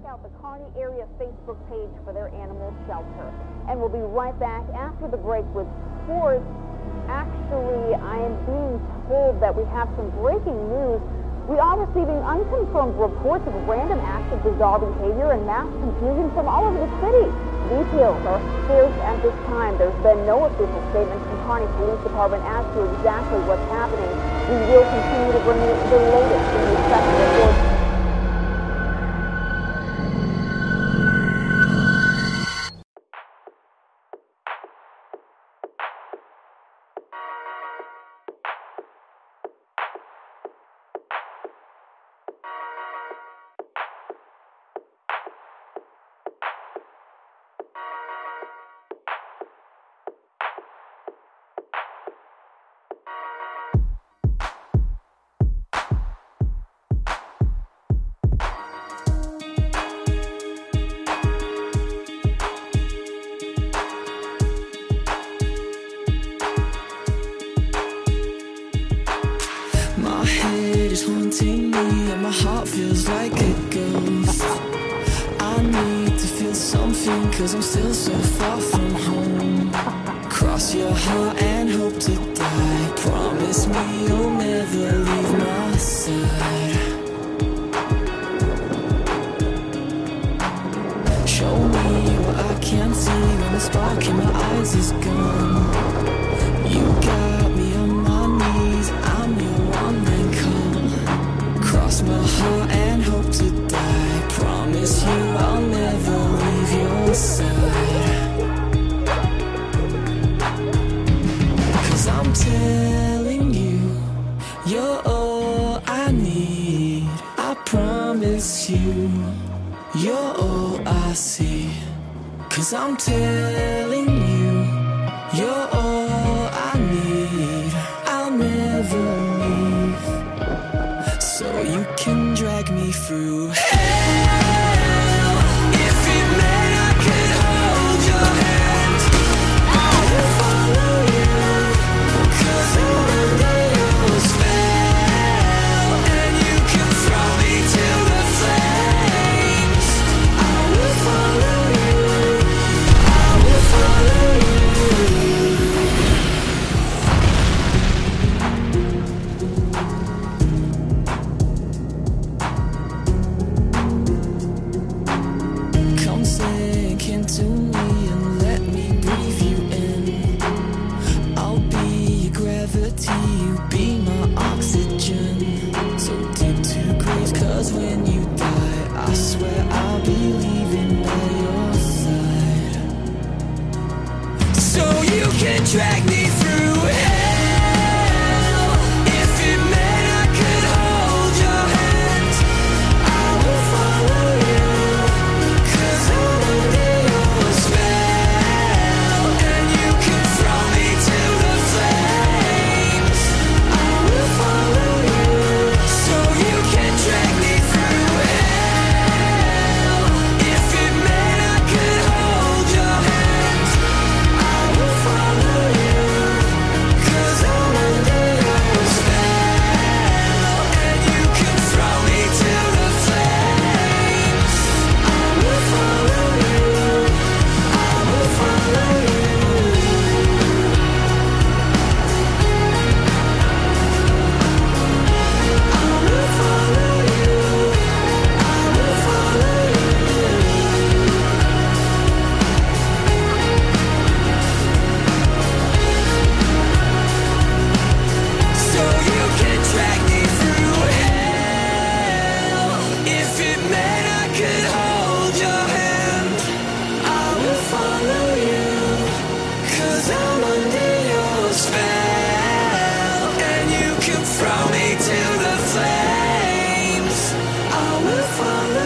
check out the Kearney area Facebook page for their animal shelter. And we'll be right back after the break with sports. Actually, I am being told that we have some breaking news. We are receiving unconfirmed reports of random acts of bizarre behavior and mass confusion from all over the city. Details are scarce at this time. There's been no official statement from Kearney Police Department as to exactly what's happening. We will continue to bring you the latest in special reports. Head is haunting me and my heart feels like a ghost I need to feel something cause I'm still so far from home. Cross your heart and hope to die. Promise me you'll never leave my side. Show me what I can't see when the spark in my eyes is gone I'll never leave your side. Cause I'm telling you You're all I need. I promise you You're all I see. Cause I'm telling you You're all I need. I'll never leave. So you can drag me through follow